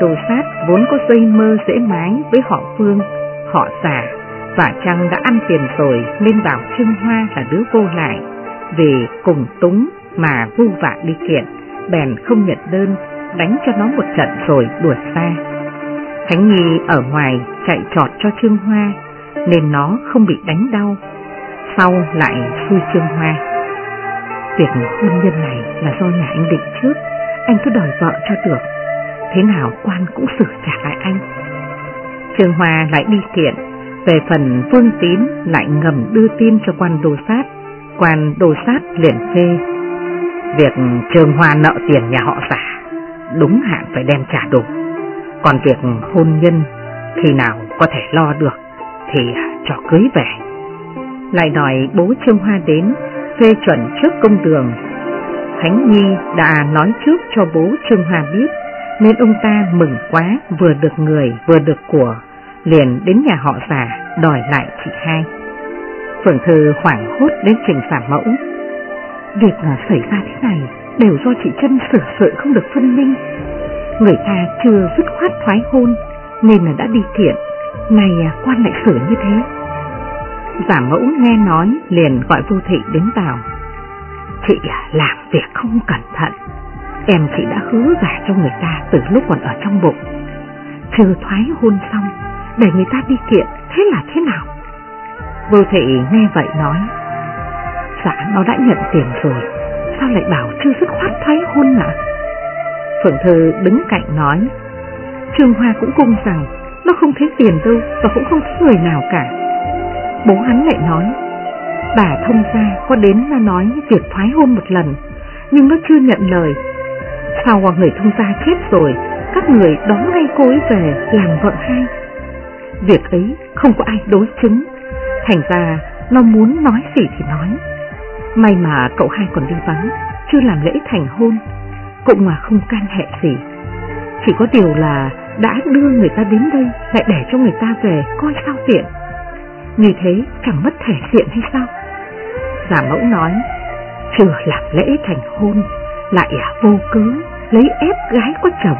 Tô sát vốn có dây mơ dễ mái với họ Phương, họ giả, và chăng đã ăn tiền rồi nên bảo Trương Hoa là đứa vô lại, vì cùng túng mà vu vạ đi kiện, bèn không nhận đơn, đánh cho nó một trận rồi đuổi xa. Khánh Nhi ở ngoài chạy trọt cho Trương Hoa, nên nó không bị đánh đau, sau lại xui Trương Hoa. Việc hôn nhân này là do nhà anh định trước, anh cứ đòi vợ cho được thế nào quan cũng xử trả lại anh. Trương Hoa lại đi kiện, về phần Vương Tín lại ngầm đưa tin cho quan đồ sát, quan đồ sát liền phê. Việc Trương Hoa nợ tiền nhà họ giả, đúng hạn phải đem trả đủ. Còn việc hôn nhân, khi nào có thể lo được, thì cho cưới về. Lại đòi bố Trương Hoa đến, phê chuẩn trước công đường. Khánh Nhi đã nói trước cho bố Trương Hoa biết nên ông ta mừng quá vừa được người vừa được của, liền đến nhà họ già đòi lại chị hai. Phượng Thư hoảng hốt đến trình sản mẫu. Việc xảy ra thế này đều do chị chân xử sự không được phân minh. Người ta chưa dứt khoát thoái hôn nên là đã đi kiện, này à, quan lại xử như thế. Giả mẫu nghe nói liền gọi vô thị đến vào. Chị à, làm việc không cẩn thận Em chị đã hứa gả cho người ta từ lúc còn ở trong bụng. Chưa thoái hôn xong, Để người ta đi kiện, Thế là thế nào? Vô thị nghe vậy nói Dạ nó đã nhận tiền rồi, Sao lại bảo chưa dứt khoát thoái hôn ạ? Phượng Thư đứng cạnh nói, Trương Hoa cũng cung rằng, Nó không thấy tiền đâu Và cũng không thấy người nào cả. Bố hắn lại nói, Bà thông gia có đến mà nói việc thoái hôn một lần, Nhưng nó chưa nhận lời Sao người thông gia chết rồi, các người đón ngay cô ấy về làm vợ hai. Việc ấy không có ai đối chứng, thành ra nó muốn nói gì thì nói. May mà cậu hai còn đi vắng, chưa làm lễ thành hôn, cũng mà không can hệ gì. Chỉ có điều là đã đưa người ta đến đây lại để cho người ta về coi sao tiện. Như thế chẳng mất thể diện hay sao? Giả mẫu nói, chưa làm lễ thành hôn, lại vô cớ lấy ép gái có chồng,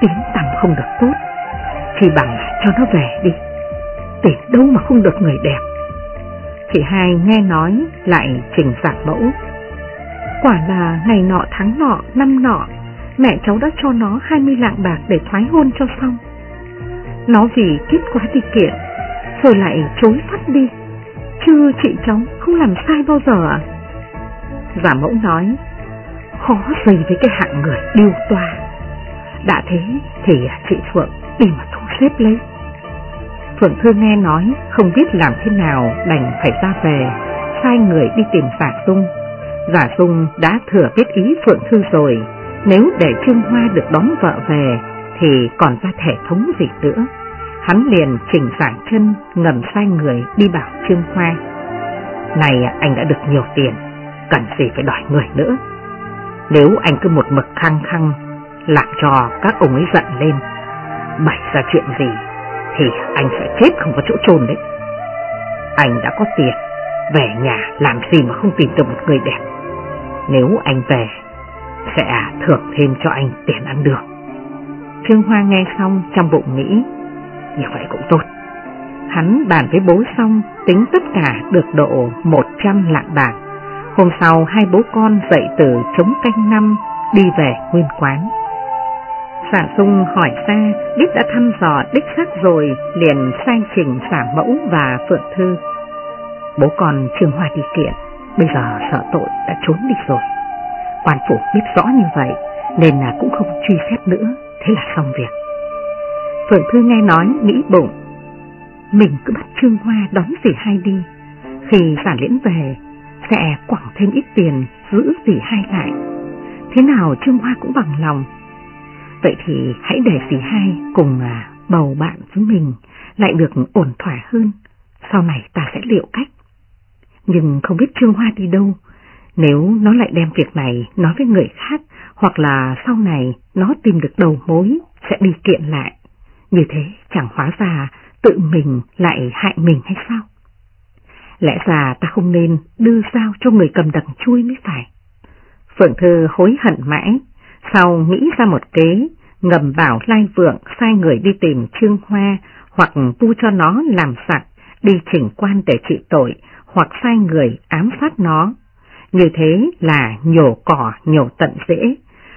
tiếng tầm không được tốt, thì bằng cho nó về đi, tìm đâu mà không được người đẹp. Chị hai nghe nói lại trình giảng mẫu. Quả là ngày nọ tháng nọ, năm nọ, mẹ cháu đã cho nó 20 lạng bạc để thoái hôn cho xong. Nó vì kết quá đi kiện, rồi lại chối phát đi. Chứ chị cháu không làm sai bao giờ à? Giả mẫu nói, khó dây với cái hạng người điêu toa. Đã thế thì chị Phượng đi mà thu xếp lấy. Phượng Thư nghe nói không biết làm thế nào đành phải ra về, sai người đi tìm Giả Dung. Giả Dung đã thừa biết ý Phượng Thư rồi, nếu để Trương Hoa được đón vợ về thì còn ra thể thống gì nữa. Hắn liền chỉnh giải chân ngầm sai người đi bảo Trương Hoa. Này anh đã được nhiều tiền, cần gì phải đòi người nữa. Nếu anh cứ một mực khăng khăng làm cho các ông ấy giận lên, bày ra chuyện gì thì anh sẽ chết không có chỗ chôn đấy. Anh đã có tiền, về nhà làm gì mà không tìm được một người đẹp. Nếu anh về, sẽ thưởng thêm cho anh tiền ăn được. Trương Hoa nghe xong trong bụng nghĩ, như vậy cũng tốt. Hắn bàn với bố xong, tính tất cả được độ 100 lạng bạc Hôm sau hai bố con dậy từ chống canh năm đi về nguyên quán. Sản sung hỏi ra biết đã thăm dò đích xác rồi liền sai trình xả mẫu và phượng thư. Bố con Trương Hoa đi kiện, bây giờ sợ tội đã trốn đi rồi. Quan phủ biết rõ như vậy nên là cũng không truy xét nữa, thế là xong việc. Phượng Thư nghe nói nghĩ bụng, mình cứ bắt Trương Hoa đón dì hai đi. Khi giả liễn về sẽ quẳng thêm ít tiền giữ dì hai lại. Thế nào Trương Hoa cũng bằng lòng. Vậy thì hãy để dì hai cùng à, bầu bạn với mình lại được ổn thỏa hơn. Sau này ta sẽ liệu cách. Nhưng không biết Trương Hoa đi đâu. Nếu nó lại đem việc này nói với người khác hoặc là sau này nó tìm được đầu mối sẽ đi kiện lại. Như thế chẳng hóa ra tự mình lại hại mình hay sao? Lẽ ra ta không nên đưa sao cho người cầm đằng chui mới phải. Phượng Thư hối hận mãi, sau nghĩ ra một kế, ngầm bảo Lai Vượng sai người đi tìm Trương Hoa hoặc tu cho nó làm sạch, đi chỉnh quan để trị tội, hoặc sai người ám sát nó. Như thế là nhổ cỏ nhổ tận dễ,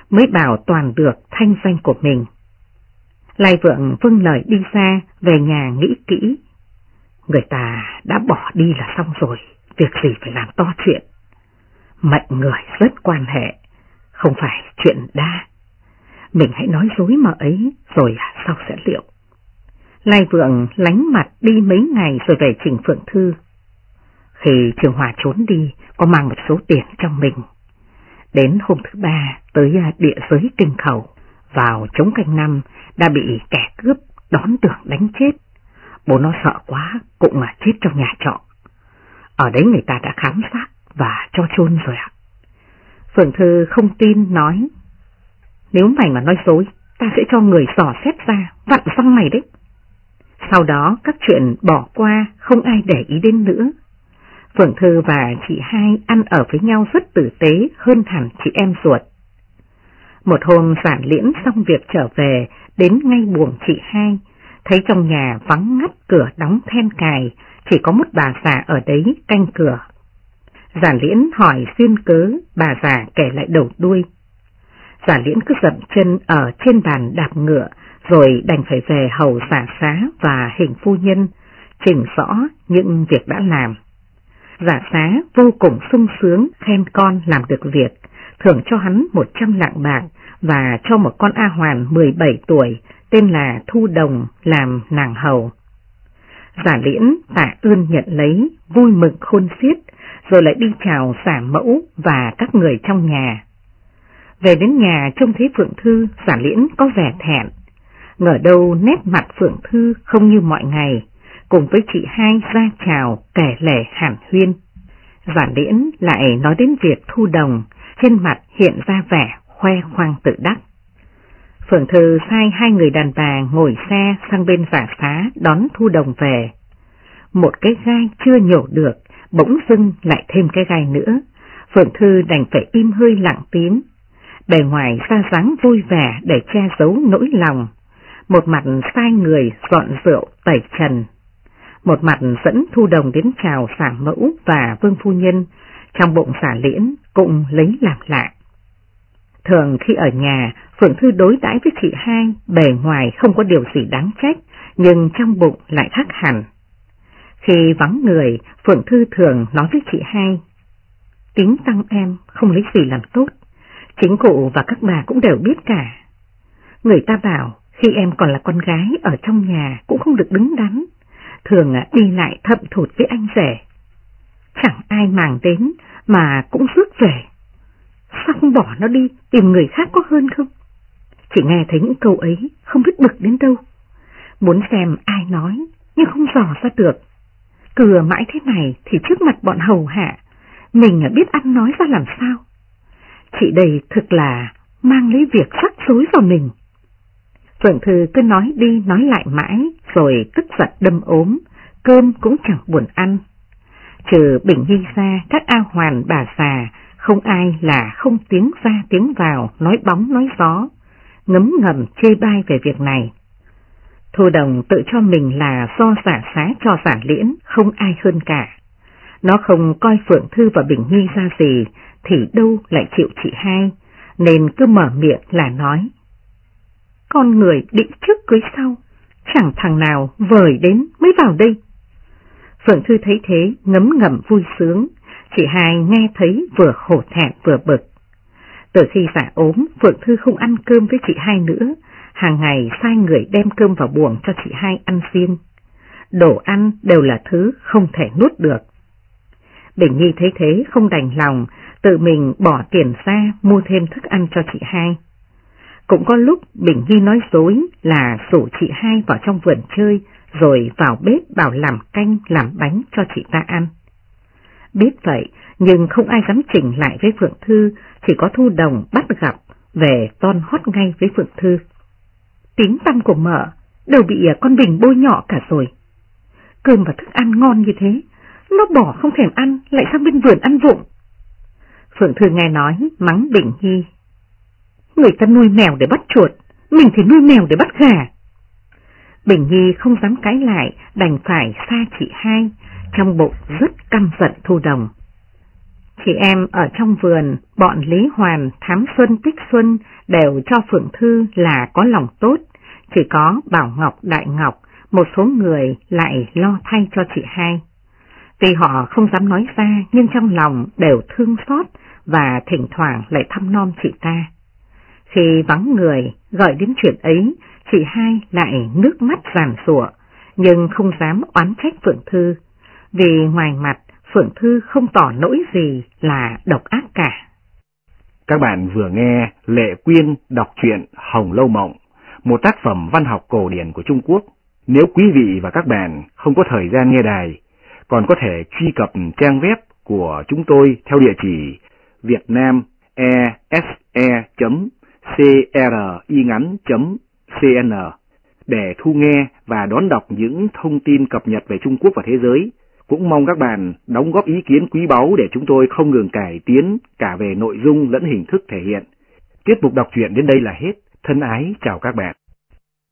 mới bảo toàn được thanh danh của mình. Lai Vượng vâng lời đi xa, về nhà nghĩ kỹ. Người ta đã bỏ đi là xong rồi, việc gì phải làm to chuyện. Mệnh người rất quan hệ, không phải chuyện đa. Mình hãy nói dối mà ấy, rồi à, sau sẽ liệu. Lai Vượng lánh mặt đi mấy ngày rồi về trình Phượng Thư. Khi Trường Hòa trốn đi, có mang một số tiền trong mình. Đến hôm thứ ba tới à, địa giới kinh khẩu, vào chống canh năm đã bị kẻ cướp đón tưởng đánh chết. Bố nó sợ quá, cũng mà chết trong nhà trọ. Ở đấy người ta đã khám xác và cho chôn rồi ạ. Phượng Thư không tin nói, nếu mày mà nói dối, ta sẽ cho người dò xét ra, vặn răng mày đấy. Sau đó các chuyện bỏ qua không ai để ý đến nữa. Phượng Thư và chị hai ăn ở với nhau rất tử tế hơn hẳn chị em ruột. Một hôm giản liễn xong việc trở về, đến ngay buồng chị hai, thấy trong nhà vắng ngắt cửa đóng then cài, chỉ có một bà già ở đấy canh cửa. giả liễn hỏi xuyên cớ, bà già kể lại đầu đuôi. giả liễn cứ dậm chân ở trên bàn đạp ngựa, rồi đành phải về hầu xả xá và hình phu nhân, chỉnh rõ những việc đã làm. Giả xá vô cùng sung sướng khen con làm được việc, thưởng cho hắn 100 lạng bạc và cho một con A Hoàn 17 tuổi tên là Thu Đồng làm nàng hầu. Giả liễn tạ ơn nhận lấy, vui mừng khôn xiết, rồi lại đi chào giả mẫu và các người trong nhà. Về đến nhà trông thấy Phượng Thư, giả liễn có vẻ thẹn. Ngờ đâu nét mặt Phượng Thư không như mọi ngày, cùng với chị hai ra chào kẻ lẻ hẳn huyên. Giả liễn lại nói đến việc thu đồng, trên mặt hiện ra vẻ khoe khoang tự đắc. Phượng Thư sai hai người đàn bà ngồi xe sang bên giả xá đón Thu Đồng về. Một cái gai chưa nhổ được, bỗng dưng lại thêm cái gai nữa. Phượng Thư đành phải im hơi lặng tím. Bề ngoài ra dáng vui vẻ để che giấu nỗi lòng. Một mặt sai người dọn rượu tẩy trần. Một mặt dẫn Thu Đồng đến chào xả mẫu và vương phu nhân, trong bụng xả liễn cũng lấy làm lạ. Thường khi ở nhà, Phượng Thư đối đãi với chị hai, bề ngoài không có điều gì đáng trách, nhưng trong bụng lại khác hẳn. Khi vắng người, Phượng Thư thường nói với chị hai, tính tăng em không lấy gì làm tốt, chính cụ và các bà cũng đều biết cả. Người ta bảo khi em còn là con gái ở trong nhà cũng không được đứng đắn, thường à, đi lại thậm thụt với anh rể. Chẳng ai màng đến mà cũng rước về. Sao không bỏ nó đi tìm người khác có hơn không? Chỉ nghe thấy những câu ấy không biết bực đến đâu. Muốn xem ai nói nhưng không dò ra được. cửa mãi thế này thì trước mặt bọn hầu hạ, mình biết ăn nói ra làm sao. Chị đây thực là mang lấy việc rắc rối vào mình. Phượng Thư cứ nói đi nói lại mãi rồi tức giận đâm ốm, cơm cũng chẳng buồn ăn. Trừ Bình Nhi ra các A Hoàn bà già không ai là không tiếng ra tiếng vào, nói bóng nói gió, ngấm ngầm chê bai về việc này. Thu Đồng tự cho mình là do giả xá cho giả liễn, không ai hơn cả. Nó không coi Phượng Thư và Bình Nhi ra gì, thì đâu lại chịu chị hai, nên cứ mở miệng là nói. Con người định trước cưới sau, chẳng thằng nào vời đến mới vào đây. Phượng Thư thấy thế ngấm ngầm vui sướng, Chị hai nghe thấy vừa khổ thẹn vừa bực. Từ khi giả ốm, Phượng Thư không ăn cơm với chị hai nữa, hàng ngày sai người đem cơm vào buồng cho chị hai ăn riêng. Đồ ăn đều là thứ không thể nuốt được. Bình Nhi thấy thế không đành lòng, tự mình bỏ tiền ra mua thêm thức ăn cho chị hai. Cũng có lúc Bình Nhi nói dối là rủ chị hai vào trong vườn chơi rồi vào bếp bảo làm canh làm bánh cho chị ta ăn. Biết vậy nhưng không ai dám chỉnh lại với Phượng Thư, chỉ có Thu Đồng bắt gặp về ton hót ngay với Phượng Thư. Tiếng tâm của mợ đều bị à, con Bình bôi nhọ cả rồi. Cơm và thức ăn ngon như thế, nó bỏ không thèm ăn lại sang bên vườn ăn vụng. Phượng Thư nghe nói mắng Bình Nhi. Người ta nuôi mèo để bắt chuột, mình thì nuôi mèo để bắt gà. Bình Nhi không dám cãi lại, đành phải xa chị hai, trong bụng rất căm giận Thu Đồng. Chị em ở trong vườn, bọn Lý Hoàn, Thám Xuân, Tích Xuân đều cho Phượng Thư là có lòng tốt, chỉ có Bảo Ngọc, Đại Ngọc, một số người lại lo thay cho chị hai. Tuy họ không dám nói ra nhưng trong lòng đều thương xót và thỉnh thoảng lại thăm nom chị ta. Khi vắng người gọi đến chuyện ấy, chị hai lại nước mắt giàn sủa, nhưng không dám oán trách Phượng Thư, vì ngoài mặt Phượng Thư không tỏ nỗi gì là độc ác cả. Các bạn vừa nghe Lệ Quyên đọc truyện Hồng Lâu Mộng, một tác phẩm văn học cổ điển của Trung Quốc. Nếu quý vị và các bạn không có thời gian nghe đài, còn có thể truy cập trang web của chúng tôi theo địa chỉ vietnamese.cringắn.cn để thu nghe và đón đọc những thông tin cập nhật về Trung Quốc và thế giới. Cũng mong các bạn đóng góp ý kiến quý báu để chúng tôi không ngừng cải tiến cả về nội dung lẫn hình thức thể hiện. Tiết mục đọc truyện đến đây là hết. Thân ái, chào các bạn.